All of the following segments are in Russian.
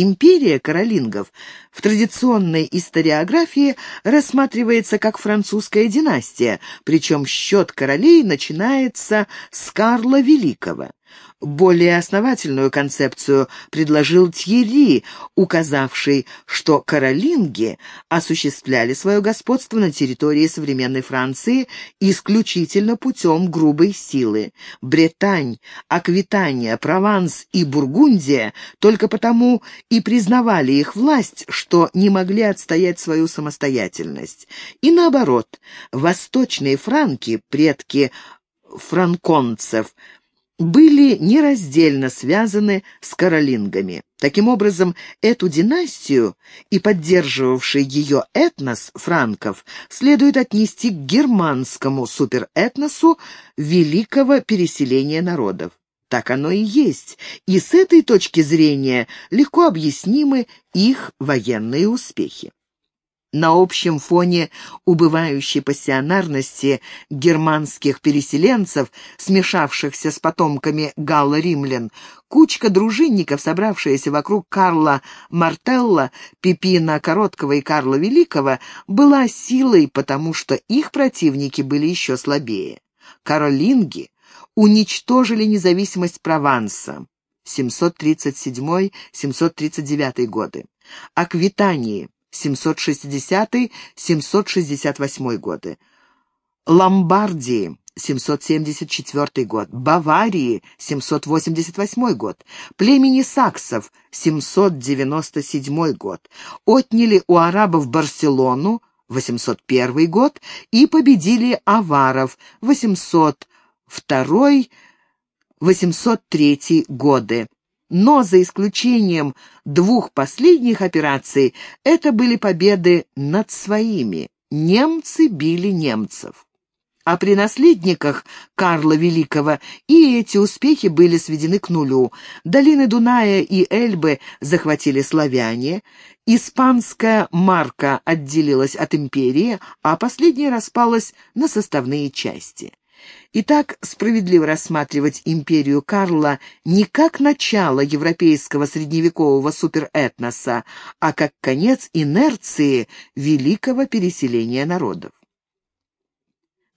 Империя каролингов в традиционной историографии рассматривается как французская династия, причем счет королей начинается с Карла Великого. Более основательную концепцию предложил Тьерри, указавший, что каролинги осуществляли свое господство на территории современной Франции исключительно путем грубой силы. Бретань, Аквитания, Прованс и Бургундия только потому и признавали их власть, что не могли отстоять свою самостоятельность. И наоборот, восточные франки, предки франконцев, были нераздельно связаны с каролингами. Таким образом, эту династию и поддерживавший ее этнос франков следует отнести к германскому суперэтносу великого переселения народов. Так оно и есть, и с этой точки зрения легко объяснимы их военные успехи. На общем фоне убывающей пассионарности германских переселенцев, смешавшихся с потомками галла-римлян, кучка дружинников, собравшаяся вокруг Карла Мартелла, Пипина Короткого и Карла Великого, была силой, потому что их противники были еще слабее. Каролинги уничтожили независимость Прованса 737-739 годы, Аквитании 760-768 годы, Ломбардии 774 год, Баварии 788 год, племени саксов 797 год, отняли у арабов Барселону 801 год. И победили аваров 802-803 годы но за исключением двух последних операций это были победы над своими. Немцы били немцев. А при наследниках Карла Великого и эти успехи были сведены к нулю. Долины Дуная и Эльбы захватили славяне, испанская марка отделилась от империи, а последняя распалась на составные части. И так справедливо рассматривать империю Карла не как начало европейского средневекового суперэтноса, а как конец инерции великого переселения народов.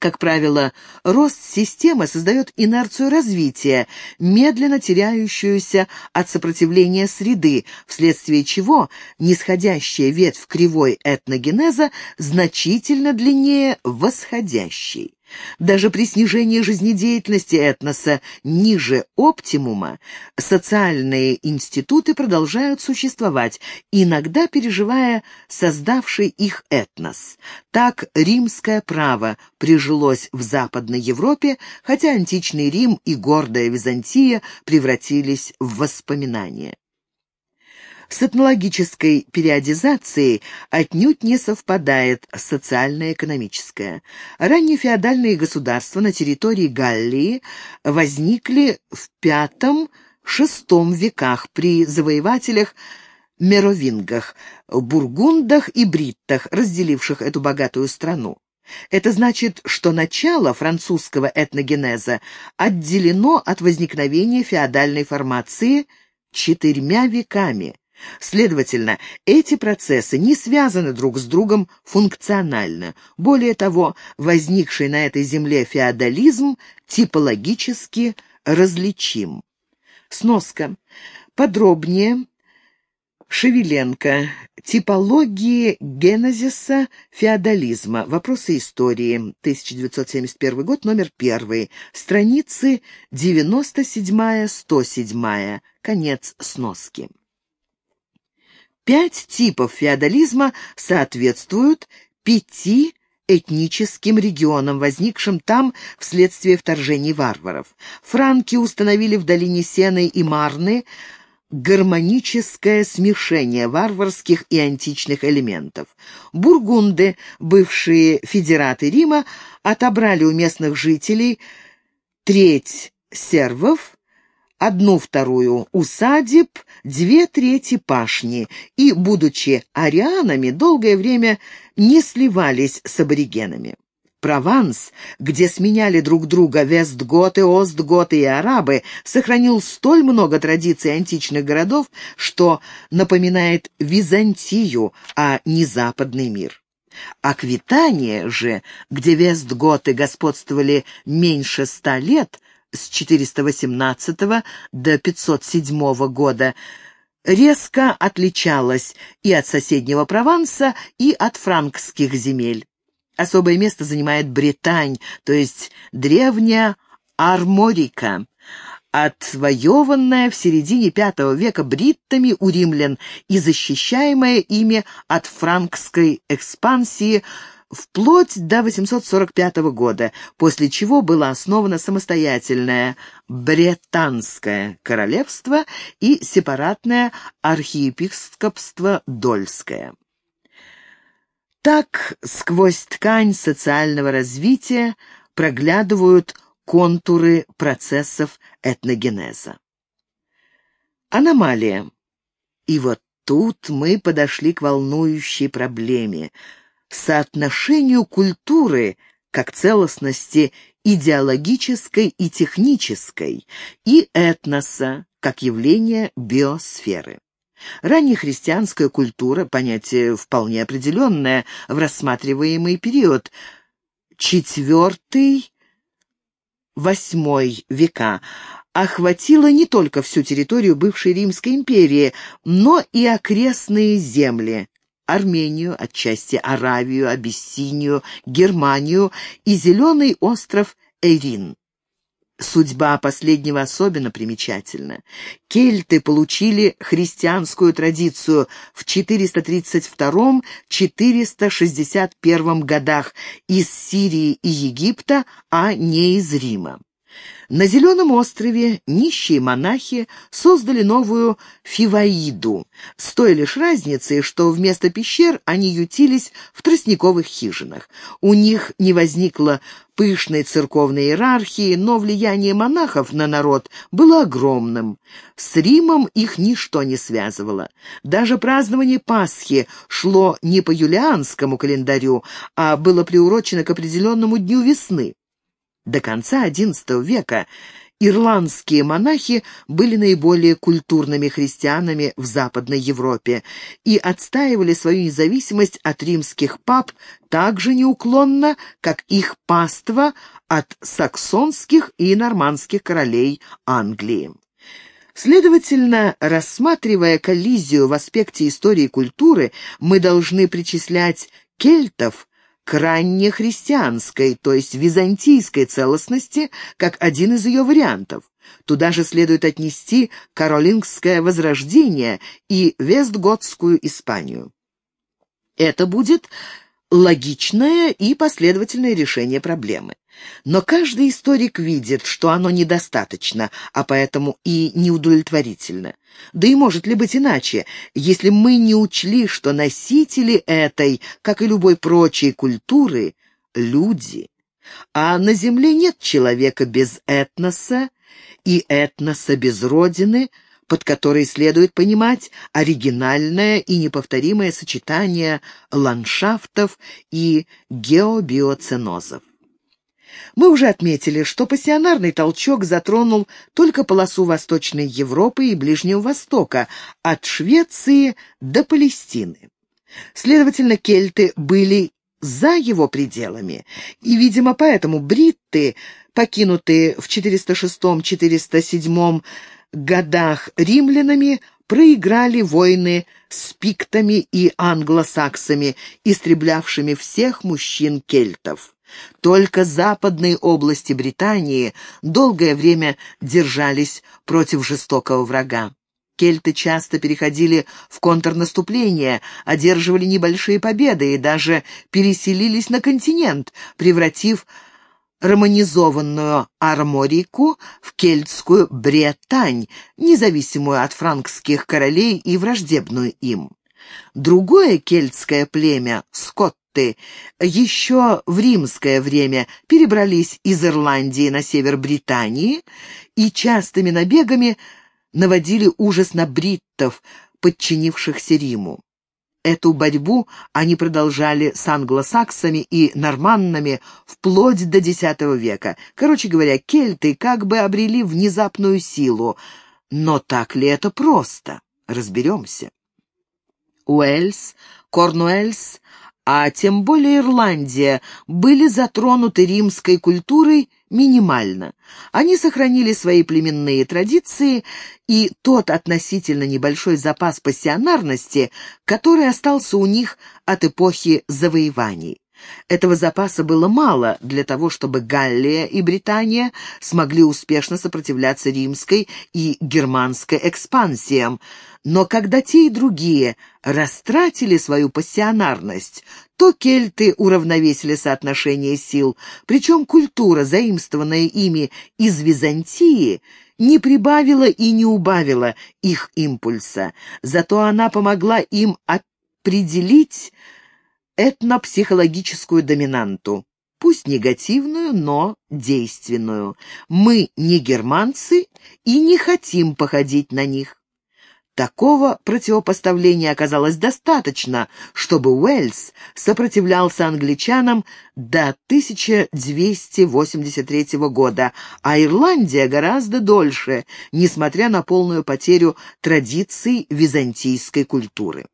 Как правило, рост системы создает инерцию развития, медленно теряющуюся от сопротивления среды, вследствие чего нисходящая ветвь кривой этногенеза значительно длиннее восходящей. Даже при снижении жизнедеятельности этноса ниже оптимума социальные институты продолжают существовать, иногда переживая создавший их этнос. Так римское право прижилось в Западной Европе, хотя античный Рим и гордая Византия превратились в воспоминания с этнологической периодизацией отнюдь не совпадает социально-экономическая. Ранние феодальные государства на территории Галлии возникли в V-VI веках при завоевателях меровингах, бургундах и бриттах, разделивших эту богатую страну. Это значит, что начало французского этногенеза отделено от возникновения феодальной формации четырьмя веками. Следовательно, эти процессы не связаны друг с другом функционально. Более того, возникший на этой земле феодализм типологически различим. Сноска. Подробнее. Шевеленко. Типологии генезиса феодализма. Вопросы истории. 1971 год, номер 1. Страницы 97-107. Конец сноски. Пять типов феодализма соответствуют пяти этническим регионам, возникшим там вследствие вторжений варваров. Франки установили в долине Сены и Марны гармоническое смешение варварских и античных элементов. Бургунды, бывшие федераты Рима, отобрали у местных жителей треть сервов, одну-вторую усадеб, две трети пашни, и, будучи арианами, долгое время не сливались с аборигенами. Прованс, где сменяли друг друга вестготы, остготы и арабы, сохранил столь много традиций античных городов, что напоминает Византию, а не западный мир. Аквитания же, где вестготы господствовали меньше ста лет, с 418 до 507 года, резко отличалась и от соседнего Прованса, и от франкских земель. Особое место занимает Британь, то есть древняя Арморика, отвоеванная в середине V века бриттами у римлян и защищаемая ими от франкской экспансии вплоть до 845 года, после чего было основано самостоятельное Бретанское королевство и сепаратное архиепископство Дольское. Так сквозь ткань социального развития проглядывают контуры процессов этногенеза. Аномалия. И вот тут мы подошли к волнующей проблеме – соотношению культуры как целостности идеологической и технической и этноса как явления биосферы. Раннехристианская культура, понятие вполне определенное в рассматриваемый период, восьмой века, охватила не только всю территорию бывшей Римской империи, но и окрестные земли, Армению, отчасти Аравию, Абиссинию, Германию и зеленый остров Эйрин. Судьба последнего особенно примечательна. Кельты получили христианскую традицию в 432-461 годах из Сирии и Египта, а не из Рима. На Зеленом острове нищие монахи создали новую Фиваиду, с той лишь разницей, что вместо пещер они ютились в тростниковых хижинах. У них не возникло пышной церковной иерархии, но влияние монахов на народ было огромным. С Римом их ничто не связывало. Даже празднование Пасхи шло не по юлианскому календарю, а было приурочено к определенному дню весны. До конца XI века ирландские монахи были наиболее культурными христианами в Западной Европе и отстаивали свою независимость от римских пап так же неуклонно, как их паства от саксонских и нормандских королей Англии. Следовательно, рассматривая коллизию в аспекте истории и культуры, мы должны причислять кельтов к раннехристианской, то есть византийской целостности, как один из ее вариантов. Туда же следует отнести каролингское возрождение и вестготскую Испанию. Это будет логичное и последовательное решение проблемы. Но каждый историк видит, что оно недостаточно, а поэтому и неудовлетворительно. Да и может ли быть иначе, если мы не учли, что носители этой, как и любой прочей культуры, люди, а на Земле нет человека без этноса и этноса без родины – под которой следует понимать оригинальное и неповторимое сочетание ландшафтов и геобиоценозов. Мы уже отметили, что пассионарный толчок затронул только полосу Восточной Европы и Ближнего Востока, от Швеции до Палестины. Следовательно, кельты были за его пределами, и, видимо, поэтому бритты, покинутые в 406-407 годах римлянами проиграли войны с пиктами и англосаксами, истреблявшими всех мужчин-кельтов. Только западные области Британии долгое время держались против жестокого врага. Кельты часто переходили в контрнаступление, одерживали небольшие победы и даже переселились на континент, превратив романизованную Арморику в кельтскую Бретань, независимую от франкских королей и враждебную им. Другое кельтское племя, скотты, еще в римское время перебрались из Ирландии на север Британии и частыми набегами наводили ужас на бриттов, подчинившихся Риму. Эту борьбу они продолжали с англосаксами и норманнами вплоть до X века. Короче говоря, кельты как бы обрели внезапную силу. Но так ли это просто? Разберемся. Уэльс, Корнуэльс, а тем более Ирландия, были затронуты римской культурой минимально. Они сохранили свои племенные традиции и тот относительно небольшой запас пассионарности, который остался у них от эпохи завоеваний. Этого запаса было мало для того, чтобы Галлия и Британия смогли успешно сопротивляться римской и германской экспансиям, но когда те и другие растратили свою пассионарность, то кельты уравновесили соотношение сил, причем культура, заимствованная ими из Византии, не прибавила и не убавила их импульса, зато она помогла им определить этнопсихологическую доминанту, пусть негативную, но действенную. Мы не германцы и не хотим походить на них. Такого противопоставления оказалось достаточно, чтобы Уэльс сопротивлялся англичанам до 1283 года, а Ирландия гораздо дольше, несмотря на полную потерю традиций византийской культуры.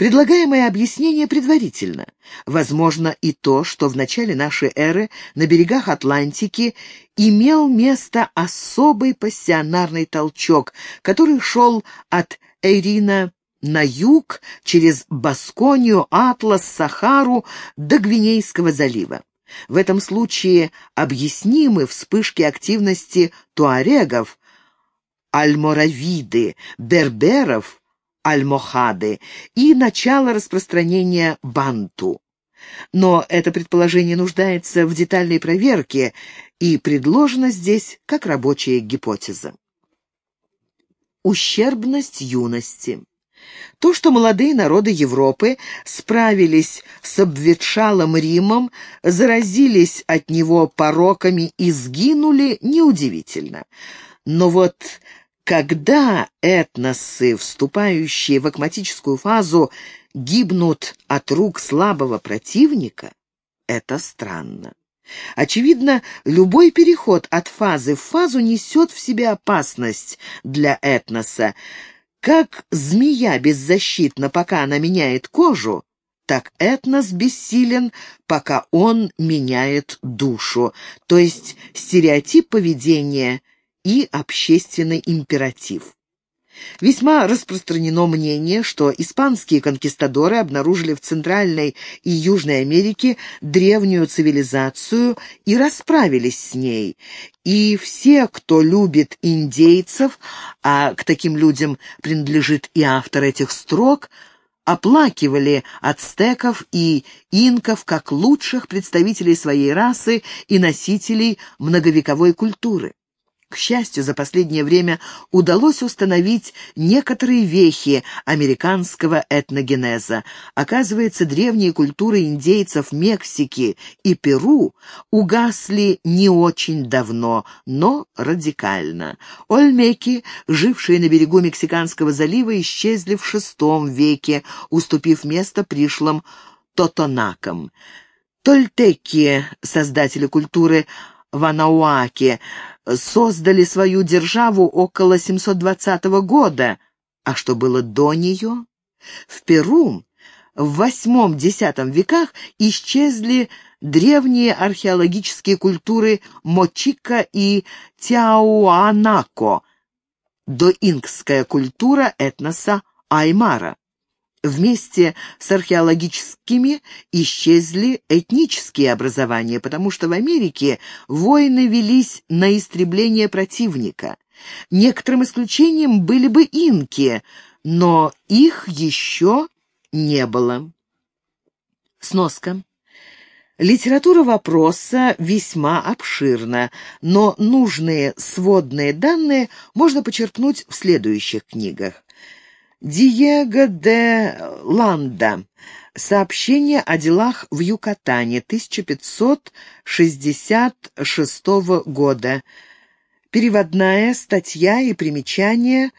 Предлагаемое объяснение предварительно. Возможно и то, что в начале нашей эры на берегах Атлантики имел место особый пассионарный толчок, который шел от Эйрина на юг, через Басконию, Атлас, Сахару до Гвинейского залива. В этом случае объяснимы вспышки активности туарегов, альморавиды, берберов, альмохады и начало распространения банту. Но это предположение нуждается в детальной проверке и предложено здесь как рабочая гипотеза. Ущербность юности. То, что молодые народы Европы справились с обветшалым Римом, заразились от него пороками и сгинули, неудивительно. Но вот когда этносы, вступающие в акматическую фазу, гибнут от рук слабого противника, это странно. Очевидно, любой переход от фазы в фазу несет в себе опасность для этноса. Как змея беззащитна, пока она меняет кожу, так этнос бессилен, пока он меняет душу, то есть стереотип поведения и общественный императив. Весьма распространено мнение, что испанские конкистадоры обнаружили в Центральной и Южной Америке древнюю цивилизацию и расправились с ней. И все, кто любит индейцев, а к таким людям принадлежит и автор этих строк, оплакивали ацтеков и инков как лучших представителей своей расы и носителей многовековой культуры. К счастью, за последнее время удалось установить некоторые вехи американского этногенеза. Оказывается, древние культуры индейцев Мексики и Перу угасли не очень давно, но радикально. Ольмеки, жившие на берегу Мексиканского залива, исчезли в VI веке, уступив место пришлым тотонакам. Тольтеки, создатели культуры Ванауаке, создали свою державу около 720 года, а что было до нее? В Перу в VIII-X веках исчезли древние археологические культуры Мочика и Тяуанако, доинкская культура этноса Аймара. Вместе с археологическими исчезли этнические образования, потому что в Америке войны велись на истребление противника. Некоторым исключением были бы инки, но их еще не было. Сноска. Литература вопроса весьма обширна, но нужные сводные данные можно почерпнуть в следующих книгах. Диего де Ланда. Сообщение о делах в Юкатане 1566 года. Переводная статья и примечание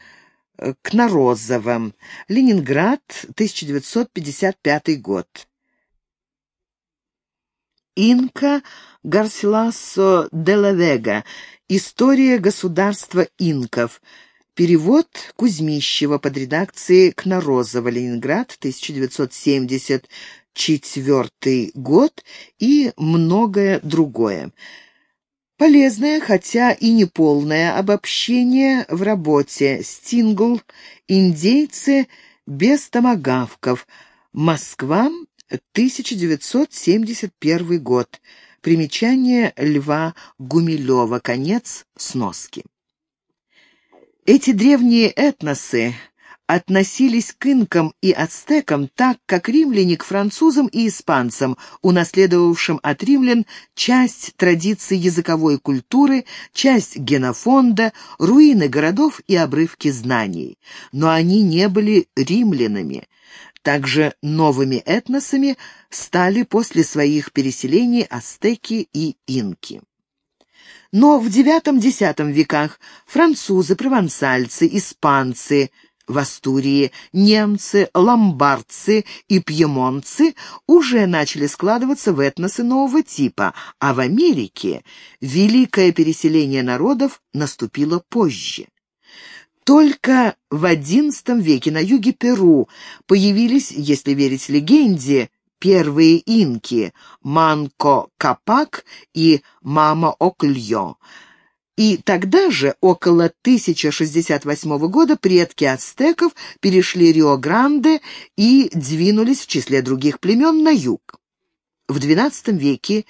Кнорозовым. Ленинград, 1955 год. Инка Гарсиласо де ла Вега. История государства инков. Перевод Кузьмищева под редакцией Кнорозова. Ленинград, 1974 год и многое другое. Полезное, хотя и неполное обобщение в работе «Стингл. Индейцы без томагавков. Москва. 1971 год. Примечание Льва Гумилева. Конец сноски. Эти древние этносы относились к инкам и ацтекам так, как римляне к французам и испанцам, унаследовавшим от римлян часть традиций языковой культуры, часть генофонда, руины городов и обрывки знаний. Но они не были римлянами. Также новыми этносами стали после своих переселений ацтеки и инки. Но в IX-X веках французы, провансальцы, испанцы – в Астурии немцы, ломбардцы и пьемонцы уже начали складываться в этносы нового типа, а в Америке великое переселение народов наступило позже. Только в XI веке на юге Перу появились, если верить легенде, первые инки – Манко Капак и Мама Окльо – и тогда же, около 1068 года, предки ацтеков перешли Рио-Гранде и двинулись в числе других племен на юг. В XII веке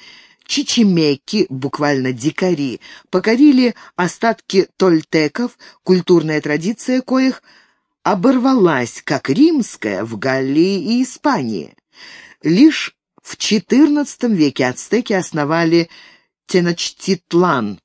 чичимеки, буквально дикари, покорили остатки тольтеков, культурная традиция коих оборвалась, как римская, в Галлии и Испании. Лишь в XIV веке ацтеки основали Теночтитлан,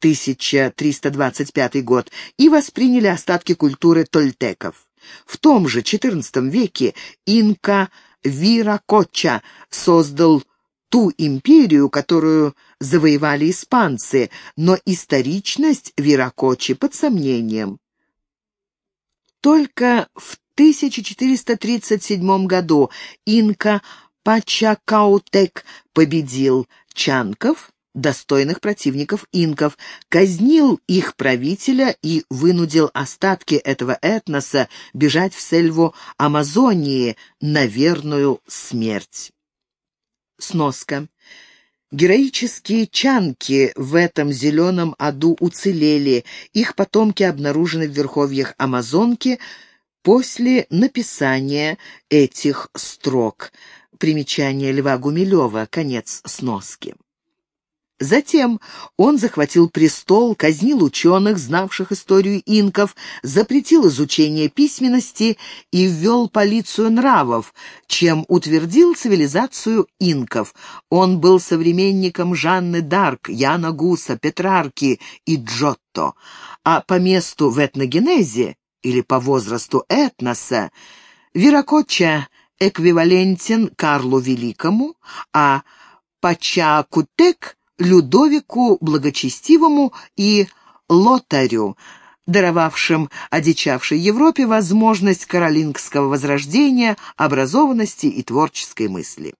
1325 год, и восприняли остатки культуры тольтеков. В том же XIV веке инка Виракоча создал ту империю, которую завоевали испанцы, но историчность Виракочи под сомнением. Только в 1437 году инка Пачакаутек победил чанков, достойных противников инков, казнил их правителя и вынудил остатки этого этноса бежать в сельву Амазонии на верную смерть. Сноска. Героические чанки в этом зеленом аду уцелели, их потомки обнаружены в верховьях Амазонки после написания этих строк. Примечание Льва Гумилева, конец сноски. Затем он захватил престол, казнил ученых, знавших историю инков, запретил изучение письменности и ввел полицию нравов, чем утвердил цивилизацию инков. Он был современником Жанны Дарк, Яна Гуса, Петрарки и Джотто, а по месту в этногенезе или по возрасту этноса Виракоча эквивалентен Карлу Великому, а Пачакутек — Людовику Благочестивому и Лотарю, даровавшим одичавшей Европе возможность каролингского возрождения, образованности и творческой мысли.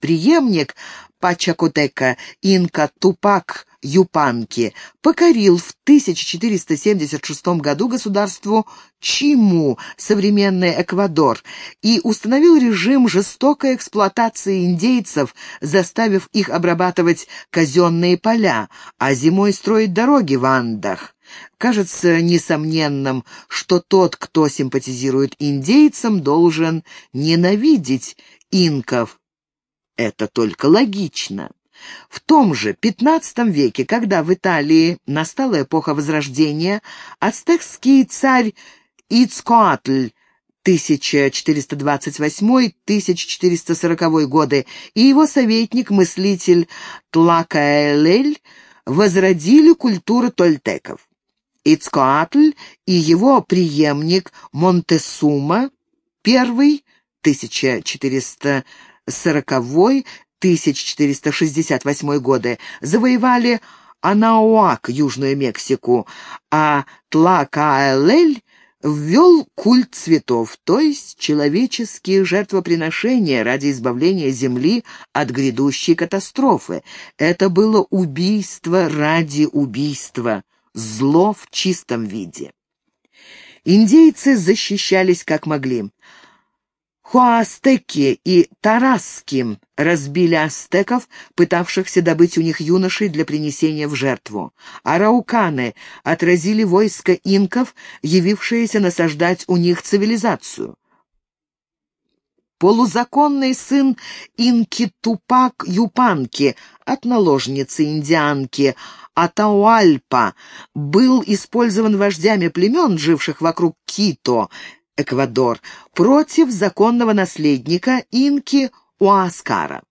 Преемник Пачакутека инка Тупак Юпанки покорил в 1476 году государству Чиму, современный Эквадор, и установил режим жестокой эксплуатации индейцев, заставив их обрабатывать казенные поля, а зимой строить дороги в Андах. Кажется несомненным, что тот, кто симпатизирует индейцам, должен ненавидеть инков. Это только логично. В том же XV веке, когда в Италии настала эпоха Возрождения, ацтекский царь Ицкоатль 1428-1440 годы и его советник-мыслитель Тлакаэлель возродили культуру тольтеков. Ицкоатль и его преемник Монтесума, первый, 1440 1468 годы, завоевали Анауак, Южную Мексику, а Тлакаэлель ввел культ цветов, то есть человеческие жертвоприношения ради избавления Земли от грядущей катастрофы. Это было убийство ради убийства, зло в чистом виде. Индейцы защищались как могли. Хуастеки и Тараски разбили астеков, пытавшихся добыть у них юношей для принесения в жертву. Арауканы отразили войско инков, явившиеся насаждать у них цивилизацию. Полузаконный сын инки Тупак Юпанки от наложницы индианки Атауальпа был использован вождями племен, живших вокруг Кито, Эквадор, против законного наследника инки Уаскара.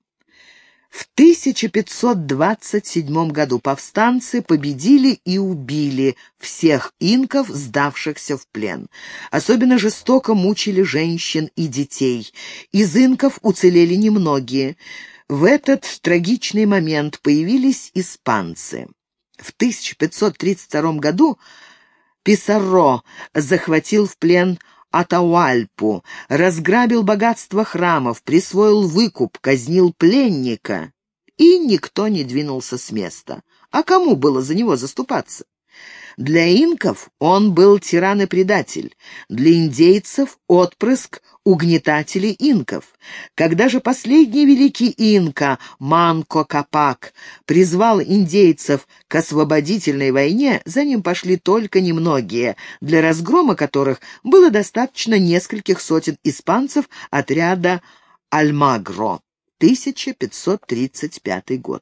В 1527 году повстанцы победили и убили всех инков, сдавшихся в плен. Особенно жестоко мучили женщин и детей. Из инков уцелели немногие. В этот трагичный момент появились испанцы. В 1532 году Писарро захватил в плен Атауальпу, разграбил богатство храмов, присвоил выкуп, казнил пленника, и никто не двинулся с места. А кому было за него заступаться? Для инков он был тиран и предатель, для индейцев — отпрыск угнетателей инков. Когда же последний великий инка, Манко Капак, призвал индейцев к освободительной войне, за ним пошли только немногие, для разгрома которых было достаточно нескольких сотен испанцев отряда Альмагро, 1535 год.